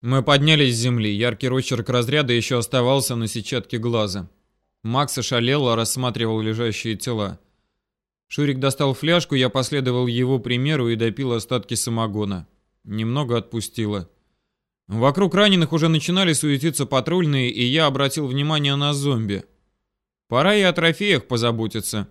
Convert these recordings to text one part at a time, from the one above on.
Мы поднялись с земли. Яркий росчерк разряда еще оставался на сетчатке глаза. Макс ошалело рассматривал лежащие тела. Шурик достал фляжку, я последовал его примеру и допил остатки самогона. Немного отпустило. Вокруг раненых уже начинали суетиться патрульные, и я обратил внимание на зомби. Пора и о трофеях позаботиться.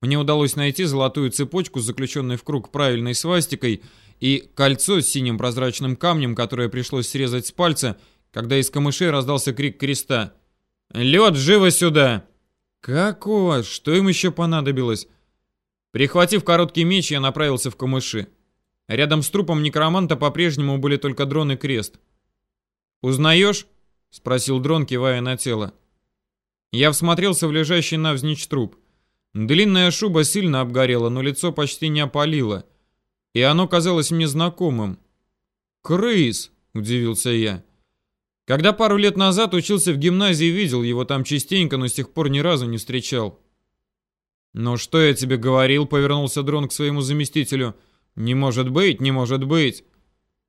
Мне удалось найти золотую цепочку, заключенную в круг правильной свастикой, и кольцо с синим прозрачным камнем, которое пришлось срезать с пальца, когда из камышей раздался крик креста. «Лед, живо сюда!» «Какого? Что им еще понадобилось?» Прихватив короткий меч, я направился в камыши. Рядом с трупом некроманта по-прежнему были только дрон и крест. «Узнаешь?» — спросил дрон, кивая на тело. Я всмотрелся в лежащий навзничь труп. Длинная шуба сильно обгорела, но лицо почти не опалило — и оно казалось мне знакомым. «Крыс!» — удивился я. Когда пару лет назад учился в гимназии, видел его там частенько, но с тех пор ни разу не встречал. «Ну что я тебе говорил?» — повернулся дрон к своему заместителю. «Не может быть, не может быть!»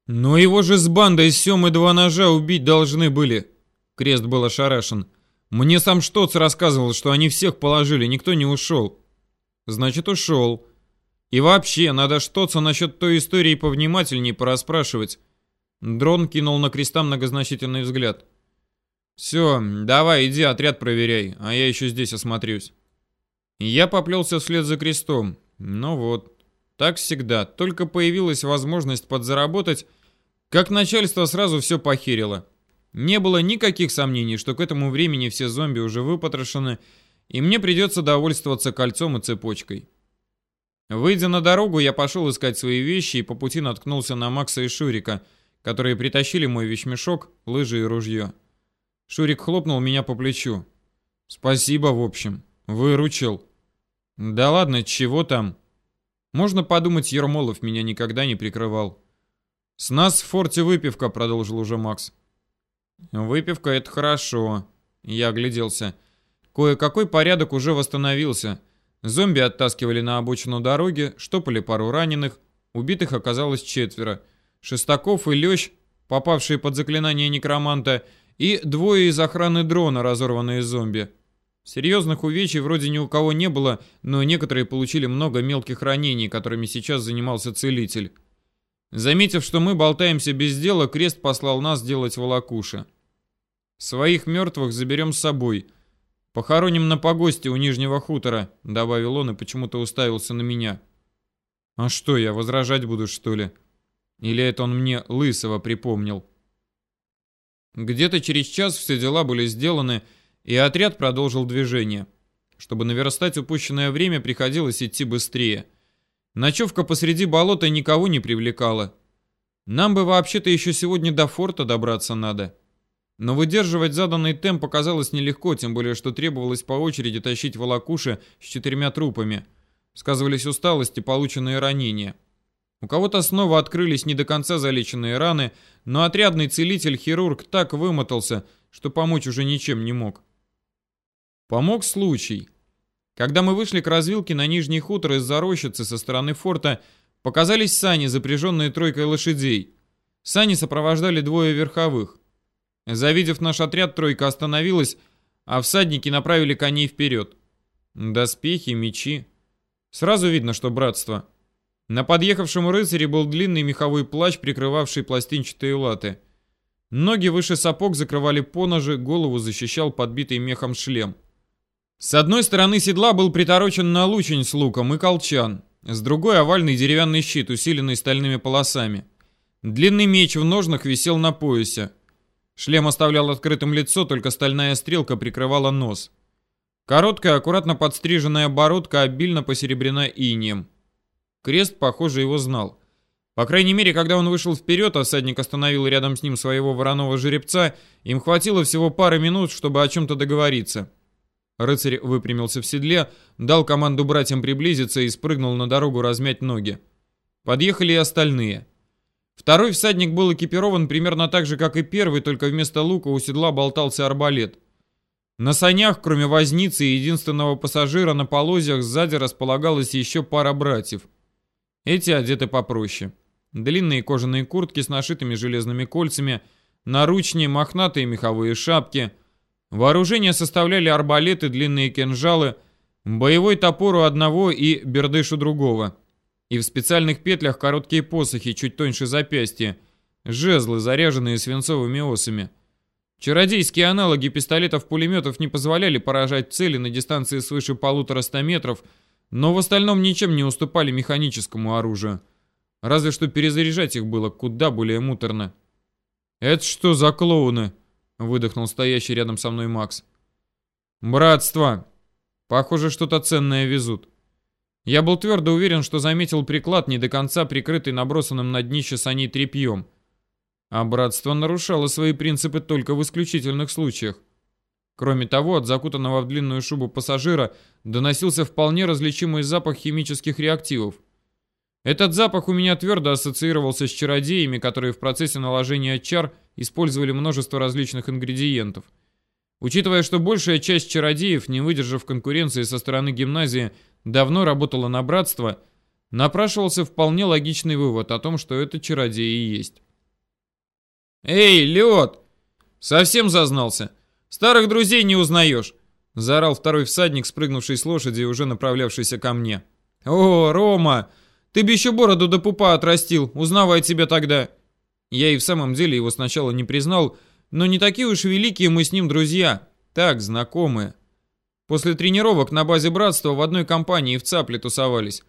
«Но его же с бандой Семы два ножа убить должны были!» Крест был ошарашен. «Мне сам Штоц рассказывал, что они всех положили, никто не ушел». «Значит, ушел. И вообще, надо что-то насчет той истории повнимательнее порасспрашивать. Дрон кинул на креста многозначительный взгляд. «Все, давай, иди отряд проверяй, а я еще здесь осмотрюсь». Я поплелся вслед за крестом. Ну вот, так всегда. Только появилась возможность подзаработать, как начальство сразу все похерило. Не было никаких сомнений, что к этому времени все зомби уже выпотрошены, и мне придется довольствоваться кольцом и цепочкой. Выйдя на дорогу, я пошел искать свои вещи и по пути наткнулся на Макса и Шурика, которые притащили мой вещмешок, лыжи и ружье. Шурик хлопнул меня по плечу. «Спасибо, в общем. Выручил». «Да ладно, чего там?» «Можно подумать, Ермолов меня никогда не прикрывал». «С нас в форте выпивка», — продолжил уже Макс. «Выпивка — это хорошо». Я огляделся. Кое-какой порядок уже восстановился. Зомби оттаскивали на обочину дороги, штопали пару раненых, убитых оказалось четверо. Шестаков и Лещ, попавшие под заклинание некроманта, и двое из охраны дрона, разорванные зомби. Серьезных увечий вроде ни у кого не было, но некоторые получили много мелких ранений, которыми сейчас занимался целитель. Заметив, что мы болтаемся без дела, Крест послал нас делать волокуши. Своих мертвых заберем с собой – «Похороним на погосте у Нижнего хутора», — добавил он и почему-то уставился на меня. «А что, я возражать буду, что ли? Или это он мне Лысого припомнил?» Где-то через час все дела были сделаны, и отряд продолжил движение. Чтобы наверстать упущенное время, приходилось идти быстрее. Ночевка посреди болота никого не привлекала. Нам бы вообще-то еще сегодня до форта добраться надо. Но выдерживать заданный темп оказалось нелегко, тем более, что требовалось по очереди тащить волокуши с четырьмя трупами. Сказывались усталость и полученные ранения. У кого-то снова открылись не до конца залеченные раны, но отрядный целитель-хирург так вымотался, что помочь уже ничем не мог. Помог случай. Когда мы вышли к развилке на Нижний хутор из-за рощицы со стороны форта, показались сани, запряженные тройкой лошадей. Сани сопровождали двое верховых. Завидев наш отряд, тройка остановилась, а всадники направили коней вперед. Доспехи, мечи. Сразу видно, что братство. На подъехавшем рыцаре был длинный меховой плащ, прикрывавший пластинчатые латы. Ноги выше сапог закрывали поножи, голову защищал подбитый мехом шлем. С одной стороны седла был приторочен на лучень с луком и колчан, с другой овальный деревянный щит, усиленный стальными полосами. Длинный меч в ножнах висел на поясе. Шлем оставлял открытым лицо, только стальная стрелка прикрывала нос. Короткая, аккуратно подстриженная бородка обильно посеребрена инием. Крест, похоже, его знал. По крайней мере, когда он вышел вперед, а всадник остановил рядом с ним своего вороного жеребца, им хватило всего пары минут, чтобы о чем-то договориться. Рыцарь выпрямился в седле, дал команду братьям приблизиться и спрыгнул на дорогу размять ноги. Подъехали и остальные. Второй всадник был экипирован примерно так же, как и первый, только вместо лука у седла болтался арбалет. На санях, кроме возницы и единственного пассажира, на полозьях сзади располагалась еще пара братьев. Эти одеты попроще. Длинные кожаные куртки с нашитыми железными кольцами, наручни, мохнатые меховые шапки. Вооружение составляли арбалеты, длинные кинжалы, боевой топор у одного и бердыш у другого. И в специальных петлях короткие посохи, чуть тоньше запястья, жезлы, заряженные свинцовыми осами. Чародейские аналоги пистолетов-пулеметов не позволяли поражать цели на дистанции свыше полутора ста метров, но в остальном ничем не уступали механическому оружию. Разве что перезаряжать их было куда более муторно. «Это что за клоуны?» — выдохнул стоящий рядом со мной Макс. «Братство! Похоже, что-то ценное везут». Я был твердо уверен, что заметил приклад, не до конца прикрытый набросанным на днище саней тряпьем. А братство нарушало свои принципы только в исключительных случаях. Кроме того, от закутанного в длинную шубу пассажира доносился вполне различимый запах химических реактивов. Этот запах у меня твердо ассоциировался с чародеями, которые в процессе наложения чар использовали множество различных ингредиентов. Учитывая, что большая часть чародеев, не выдержав конкуренции со стороны гимназии, давно работала на братство, напрашивался вполне логичный вывод о том, что это чародеи и есть. «Эй, лед! Совсем зазнался! Старых друзей не узнаешь!» Заорал второй всадник, спрыгнувший с лошади и уже направлявшийся ко мне. «О, Рома! Ты бы еще бороду до пупа отрастил, узнавай тебя тогда!» Я и в самом деле его сначала не признал, но не такие уж великие мы с ним друзья. Так, знакомые. После тренировок на базе братства в одной компании в Цапле тусовались.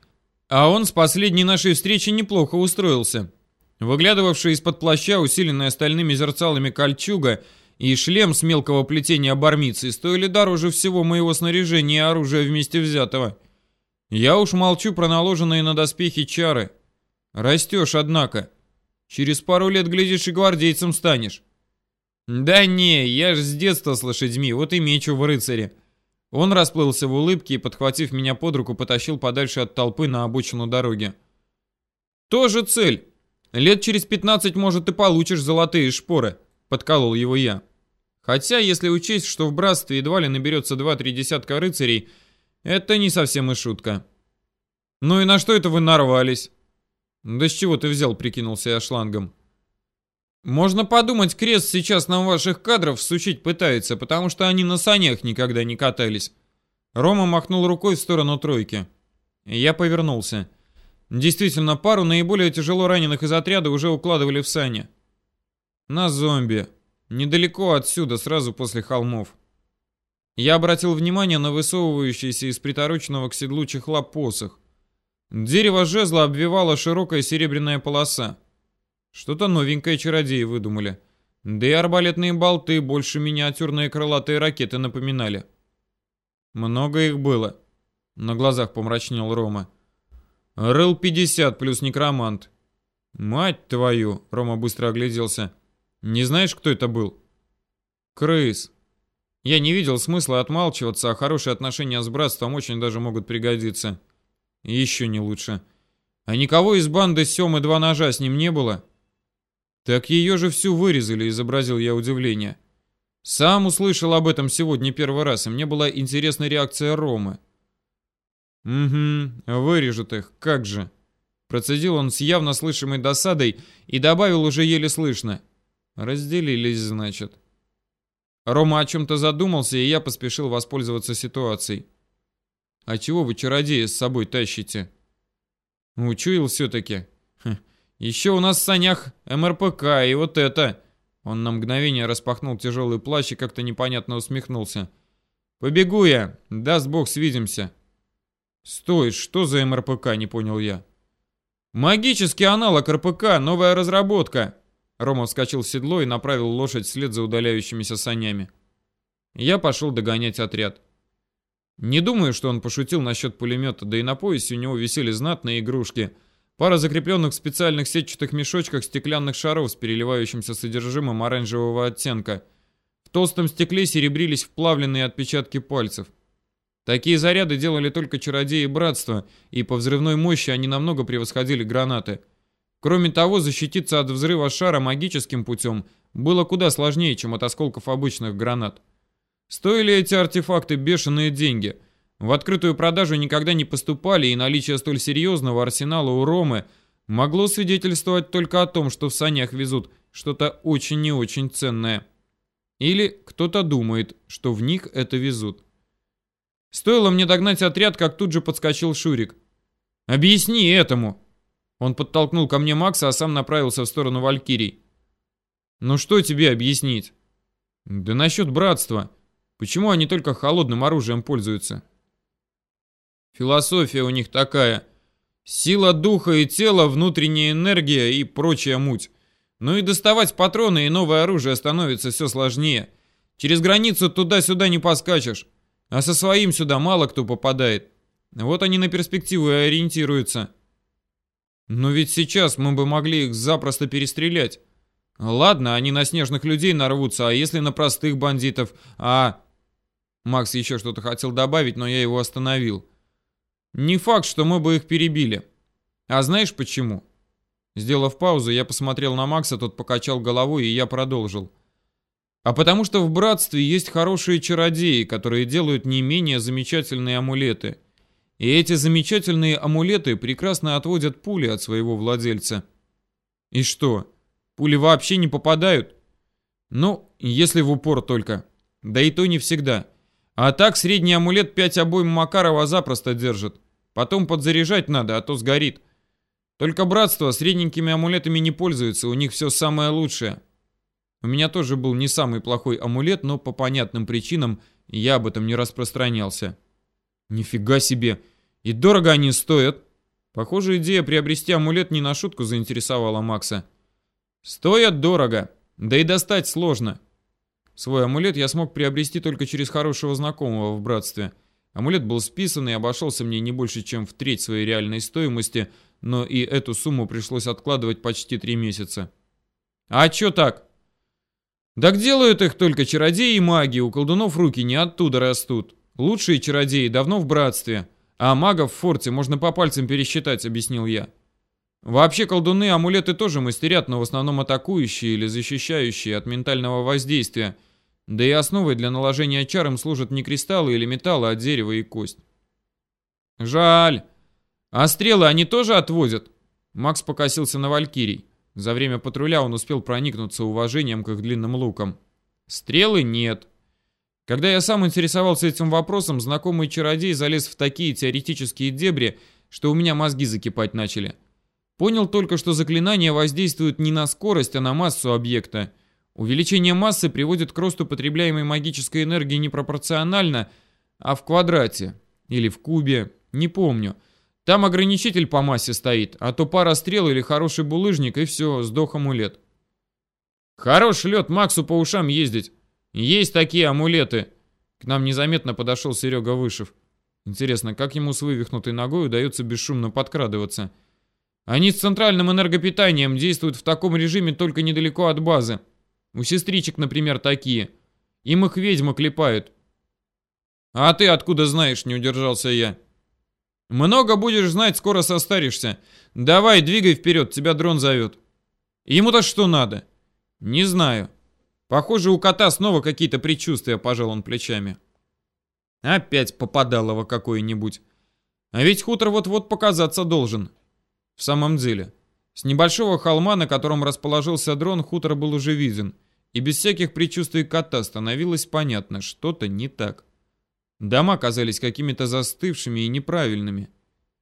А он с последней нашей встречи неплохо устроился. Выглядывавшая из-под плаща, усиленная стальными зерцалами кольчуга и шлем с мелкого плетения бармицы стоили дороже всего моего снаряжения и оружия вместе взятого. Я уж молчу про наложенные на доспехи чары. Растешь, однако. Через пару лет, глядишь, и гвардейцем станешь. Да не, я ж с детства с лошадьми, вот и мечу в рыцаре. Он расплылся в улыбке и, подхватив меня под руку, потащил подальше от толпы на обочину дороги. Тоже цель. Лет через 15, может, ты получишь золотые шпоры, подколол его я. Хотя, если учесть, что в братстве едва ли наберется два-три десятка рыцарей, это не совсем и шутка. Ну и на что это вы нарвались? Да с чего ты взял, прикинулся я шлангом. Можно подумать, крест сейчас нам ваших кадров всучить пытается, потому что они на санях никогда не катались. Рома махнул рукой в сторону тройки. Я повернулся. Действительно, пару наиболее тяжело раненых из отряда уже укладывали в сани. На зомби. Недалеко отсюда, сразу после холмов. Я обратил внимание на высовывающийся из притороченного к седлу чехла посох. Дерево жезла обвивала широкая серебряная полоса. Что-то новенькое чародеи выдумали. Да и арбалетные болты больше миниатюрные крылатые ракеты напоминали. Много их было. На глазах помрачнел Рома. Рыл 50 плюс некромант. Мать твою, Рома быстро огляделся. Не знаешь, кто это был? Крыс. Я не видел смысла отмалчиваться, а хорошие отношения с братством очень даже могут пригодиться. Еще не лучше. А никого из банды Семы два ножа с ним не было? Так ее же всю вырезали, изобразил я удивление. Сам услышал об этом сегодня первый раз, и мне была интересна реакция Ромы. «Угу, вырежут их, как же!» Процедил он с явно слышимой досадой и добавил уже еле слышно. «Разделились, значит». Рома о чем-то задумался, и я поспешил воспользоваться ситуацией. «А чего вы чародея с собой тащите?» «Учуял все-таки. Еще у нас в санях МРПК, и вот это...» Он на мгновение распахнул тяжелый плащ и как-то непонятно усмехнулся. «Побегу я. Даст бог, свидимся». «Стой, что за МРПК?» — не понял я. «Магический аналог РПК, новая разработка!» Рома вскочил в седло и направил лошадь вслед за удаляющимися санями. Я пошел догонять отряд. Не думаю, что он пошутил насчет пулемета, да и на поясе у него висели знатные игрушки. Пара закрепленных в специальных сетчатых мешочках стеклянных шаров с переливающимся содержимым оранжевого оттенка. В толстом стекле серебрились вплавленные отпечатки пальцев. Такие заряды делали только чародеи братства, и по взрывной мощи они намного превосходили гранаты. Кроме того, защититься от взрыва шара магическим путем было куда сложнее, чем от осколков обычных гранат. Стоили эти артефакты бешеные деньги. В открытую продажу никогда не поступали, и наличие столь серьезного арсенала у Ромы могло свидетельствовать только о том, что в санях везут что-то очень и очень ценное. Или кто-то думает, что в них это везут. Стоило мне догнать отряд, как тут же подскочил Шурик. «Объясни этому!» Он подтолкнул ко мне Макса, а сам направился в сторону Валькирий. «Ну что тебе объяснить?» «Да насчет братства. Почему они только холодным оружием пользуются?» «Философия у них такая. Сила духа и тела, внутренняя энергия и прочая муть. Ну и доставать патроны и новое оружие становится все сложнее. Через границу туда-сюда не поскачешь. А со своим сюда мало кто попадает. Вот они на перспективу и ориентируются. Но ведь сейчас мы бы могли их запросто перестрелять. Ладно, они на снежных людей нарвутся, а если на простых бандитов? А... Макс еще что-то хотел добавить, но я его остановил. Не факт, что мы бы их перебили. А знаешь почему? Сделав паузу, я посмотрел на Макса, тот покачал головой, и я продолжил. А потому что в братстве есть хорошие чародеи, которые делают не менее замечательные амулеты. И эти замечательные амулеты прекрасно отводят пули от своего владельца. И что, пули вообще не попадают? Ну, если в упор только. Да и то не всегда. А так средний амулет 5 обоим Макарова запросто держит. Потом подзаряжать надо, а то сгорит. Только братство средненькими амулетами не пользуется, у них все самое лучшее. У меня тоже был не самый плохой амулет, но по понятным причинам я об этом не распространялся. Нифига себе! И дорого они стоят. Похоже, идея приобрести амулет не на шутку заинтересовала Макса. Стоят дорого, да и достать сложно. Свой амулет я смог приобрести только через хорошего знакомого в братстве. Амулет был списан и обошелся мне не больше, чем в треть своей реальной стоимости, но и эту сумму пришлось откладывать почти три месяца. А чё так? Так делают их только чародеи и маги, у колдунов руки не оттуда растут. Лучшие чародеи давно в братстве, а магов в форте можно по пальцам пересчитать, объяснил я. Вообще колдуны амулеты тоже мастерят, но в основном атакующие или защищающие от ментального воздействия. Да и основой для наложения чар им служат не кристаллы или металлы, а дерево и кость. Жаль. А стрелы они тоже отводят? Макс покосился на Валькирий. За время патруля он успел проникнуться уважением к их длинным лукам. Стрелы нет. Когда я сам интересовался этим вопросом, знакомый чародей залез в такие теоретические дебри, что у меня мозги закипать начали. Понял только, что заклинания воздействуют не на скорость, а на массу объекта. Увеличение массы приводит к росту потребляемой магической энергии непропорционально, а в квадрате. Или в кубе, не помню. Там ограничитель по массе стоит, а то пара стрел или хороший булыжник, и все, сдох амулет. Хороший лед Максу по ушам ездить. Есть такие амулеты. К нам незаметно подошел Серега Вышев. Интересно, как ему с вывихнутой ногой удается бесшумно подкрадываться? Они с центральным энергопитанием действуют в таком режиме только недалеко от базы. У сестричек, например, такие. Им их ведьмы клепают. А ты откуда знаешь, не удержался я. Много будешь знать, скоро состаришься. Давай, двигай вперед, тебя дрон зовет. Ему-то что надо? Не знаю. Похоже, у кота снова какие-то предчувствия, пожал он плечами. Опять попадалово какое-нибудь. А ведь хутор вот-вот показаться должен. В самом деле, с небольшого холма, на котором расположился дрон, хутор был уже виден. И без всяких предчувствий кота становилось понятно, что-то не так. Дома казались какими-то застывшими и неправильными.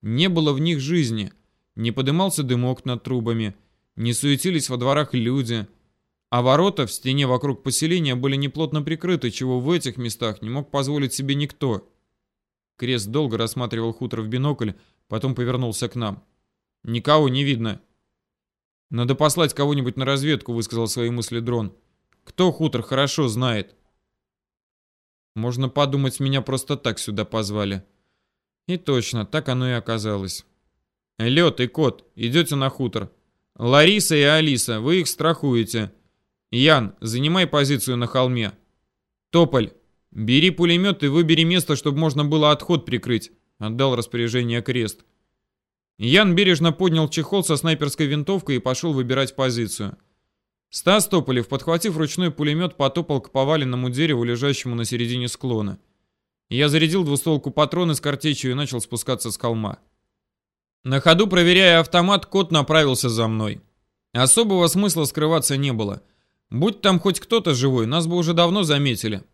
Не было в них жизни. Не подымался дымок над трубами. Не суетились во дворах люди. А ворота в стене вокруг поселения были неплотно прикрыты, чего в этих местах не мог позволить себе никто. Крест долго рассматривал хутор в бинокль, потом повернулся к нам. «Никого не видно». «Надо послать кого-нибудь на разведку», — высказал свои мысли дрон. «Кто хутор хорошо знает?» Можно подумать, меня просто так сюда позвали. И точно, так оно и оказалось. Лед и кот, идете на хутор. Лариса и Алиса, вы их страхуете. Ян, занимай позицию на холме. Тополь, бери пулемет и выбери место, чтобы можно было отход прикрыть. Отдал распоряжение крест. Ян бережно поднял чехол со снайперской винтовкой и пошел выбирать позицию. Стас Тополев, подхватив ручной пулемет, потопал к поваленному дереву, лежащему на середине склона. Я зарядил двустволку патроны с картечью и начал спускаться с холма. На ходу, проверяя автомат, кот направился за мной. Особого смысла скрываться не было. Будь там хоть кто-то живой, нас бы уже давно заметили.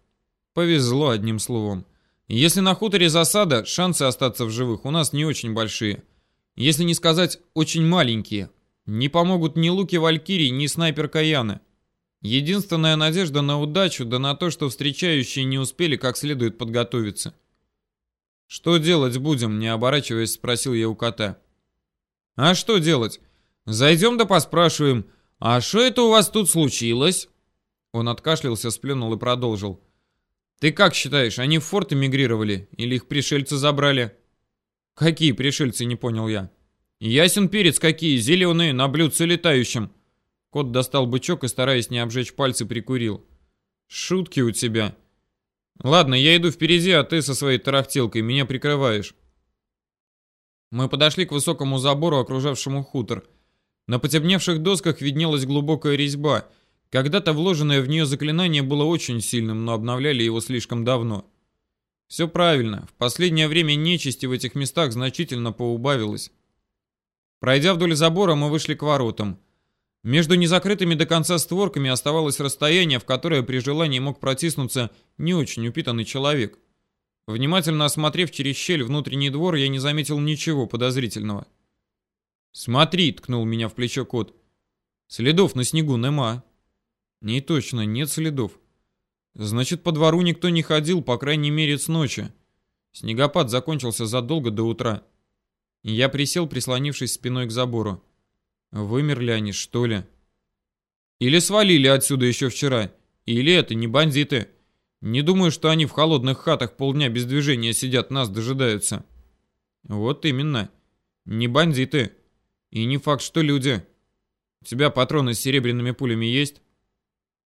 Повезло, одним словом. Если на хуторе засада, шансы остаться в живых у нас не очень большие. Если не сказать, очень маленькие. Не помогут ни луки Валькирии, ни снайпер Каяны. Единственная надежда на удачу, да на то, что встречающие не успели как следует подготовиться. «Что делать будем?» – не оборачиваясь, спросил я у кота. «А что делать? Зайдем да поспрашиваем. А что это у вас тут случилось?» Он откашлялся, сплюнул и продолжил. «Ты как считаешь, они в форт эмигрировали? Или их пришельцы забрали?» «Какие пришельцы?» – не понял я. «Ясен перец какие, зеленые, на блюдце летающим». Кот достал бычок и, стараясь не обжечь пальцы, прикурил. «Шутки у тебя». «Ладно, я иду впереди, а ты со своей тарахтелкой меня прикрываешь». Мы подошли к высокому забору, окружавшему хутор. На потемневших досках виднелась глубокая резьба. Когда-то вложенное в нее заклинание было очень сильным, но обновляли его слишком давно. Все правильно. В последнее время нечисти в этих местах значительно поубавилось. Пройдя вдоль забора, мы вышли к воротам. Между незакрытыми до конца створками оставалось расстояние, в которое при желании мог протиснуться не очень упитанный человек. Внимательно осмотрев через щель внутренний двор, я не заметил ничего подозрительного. «Смотри!» — ткнул меня в плечо кот. «Следов на снегу нема». «Не точно, нет следов. Значит, по двору никто не ходил, по крайней мере, с ночи. Снегопад закончился задолго до утра. Я присел, прислонившись спиной к забору. Вымерли они, что ли? Или свалили отсюда еще вчера. Или это не бандиты. Не думаю, что они в холодных хатах полдня без движения сидят, нас дожидаются. Вот именно. Не бандиты. И не факт, что люди. У тебя патроны с серебряными пулями есть?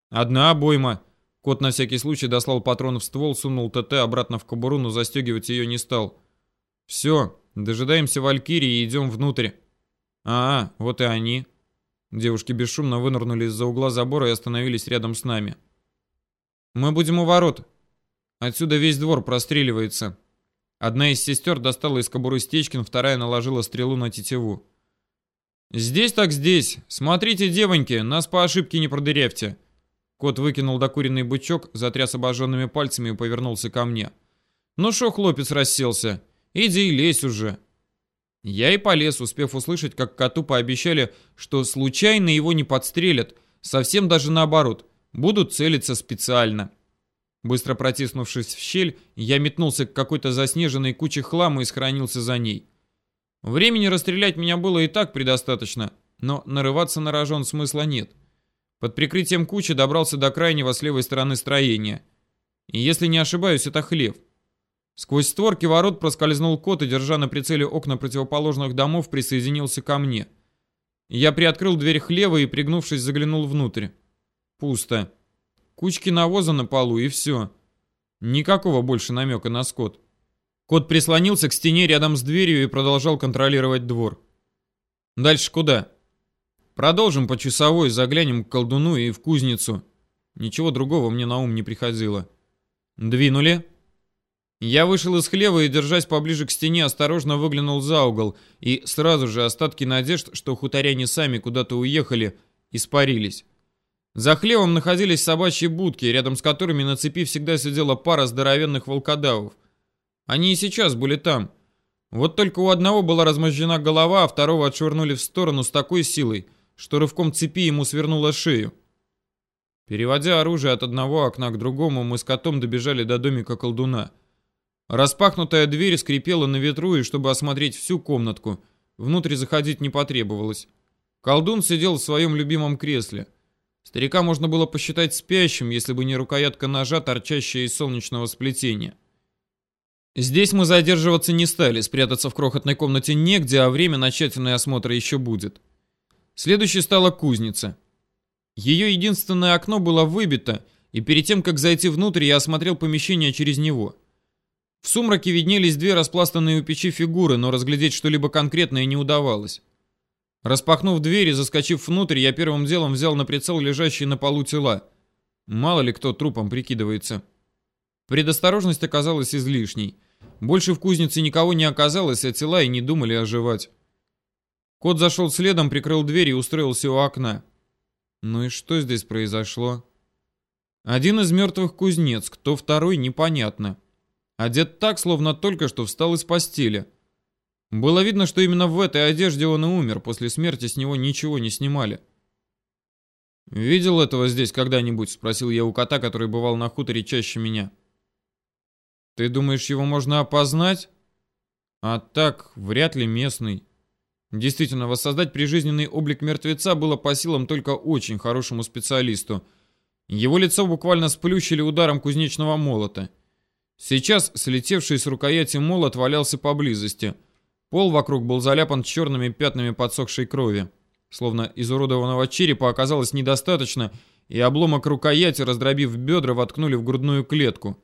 Одна обойма. Кот на всякий случай дослал патрон в ствол, сунул ТТ обратно в кобуру, но застегивать ее не стал. Все, дожидаемся Валькирии и идем внутрь. А, вот и они. Девушки бесшумно вынырнули из-за угла забора и остановились рядом с нами. Мы будем у ворот. Отсюда весь двор простреливается. Одна из сестер достала из кобуры Стечкин, вторая наложила стрелу на тетиву. «Здесь так здесь. Смотрите, девоньки, нас по ошибке не продырявьте». Кот выкинул докуренный бычок, затряс обожженными пальцами и повернулся ко мне. «Ну шо, хлопец расселся? Иди и лезь уже». Я и полез, успев услышать, как коту пообещали, что случайно его не подстрелят, совсем даже наоборот, будут целиться специально. Быстро протиснувшись в щель, я метнулся к какой-то заснеженной куче хлама и схоронился за ней. Времени расстрелять меня было и так предостаточно, но нарываться на рожон смысла нет. Под прикрытием кучи добрался до крайнего с левой стороны строения. И если не ошибаюсь, это хлев. Сквозь створки ворот проскользнул кот и, держа на прицеле окна противоположных домов, присоединился ко мне. Я приоткрыл дверь хлева и, пригнувшись, заглянул внутрь. Пусто. Кучки навоза на полу и все. Никакого больше намека на скот. Кот прислонился к стене рядом с дверью и продолжал контролировать двор. Дальше куда? Продолжим по часовой, заглянем к колдуну и в кузницу. Ничего другого мне на ум не приходило. Двинули. Я вышел из хлева и, держась поближе к стене, осторожно выглянул за угол, и сразу же остатки надежд, что хуторяне сами куда-то уехали, испарились. За хлевом находились собачьи будки, рядом с которыми на цепи всегда сидела пара здоровенных волкодавов. Они и сейчас были там. Вот только у одного была размозжена голова, а второго отшвырнули в сторону с такой силой, что рывком цепи ему свернуло шею. Переводя оружие от одного окна к другому, мы с котом добежали до домика колдуна — Распахнутая дверь скрипела на ветру, и чтобы осмотреть всю комнатку, внутрь заходить не потребовалось. Колдун сидел в своем любимом кресле. Старика можно было посчитать спящим, если бы не рукоятка ножа, торчащая из солнечного сплетения. Здесь мы задерживаться не стали, спрятаться в крохотной комнате негде, а время на тщательный осмотр еще будет. Следующей стала кузница. Ее единственное окно было выбито, и перед тем, как зайти внутрь, я осмотрел помещение через него. В сумраке виднелись две распластанные у печи фигуры, но разглядеть что-либо конкретное не удавалось. Распахнув дверь и заскочив внутрь, я первым делом взял на прицел лежащие на полу тела. Мало ли кто трупом прикидывается. Предосторожность оказалась излишней. Больше в кузнице никого не оказалось, а тела и не думали оживать. Кот зашел следом, прикрыл дверь и устроился у окна. Ну и что здесь произошло? Один из мертвых кузнец, кто второй, непонятно. Одет так, словно только что встал из постели. Было видно, что именно в этой одежде он и умер, после смерти с него ничего не снимали. «Видел этого здесь когда-нибудь?» — спросил я у кота, который бывал на хуторе чаще меня. «Ты думаешь, его можно опознать?» «А так, вряд ли местный». Действительно, воссоздать прижизненный облик мертвеца было по силам только очень хорошему специалисту. Его лицо буквально сплющили ударом кузнечного молота. Сейчас слетевший с рукояти молот валялся поблизости. Пол вокруг был заляпан черными пятнами подсохшей крови. Словно изуродованного черепа оказалось недостаточно, и обломок рукояти, раздробив бедра, воткнули в грудную клетку.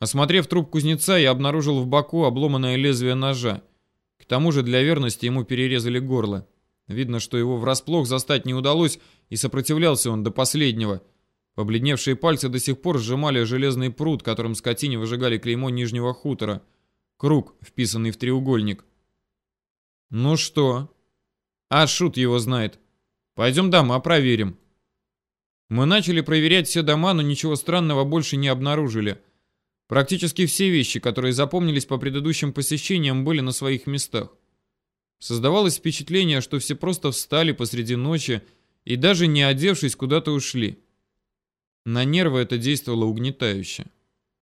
Осмотрев труп кузнеца, я обнаружил в боку обломанное лезвие ножа. К тому же для верности ему перерезали горло. Видно, что его врасплох застать не удалось, и сопротивлялся он до последнего. Побледневшие пальцы до сих пор сжимали железный пруд, которым скотине выжигали клеймо нижнего хутора. Круг, вписанный в треугольник. «Ну что?» А шут его знает. Пойдем дома проверим. Мы начали проверять все дома, но ничего странного больше не обнаружили. Практически все вещи, которые запомнились по предыдущим посещениям, были на своих местах. Создавалось впечатление, что все просто встали посреди ночи и даже не одевшись куда-то ушли. На нервы это действовало угнетающе.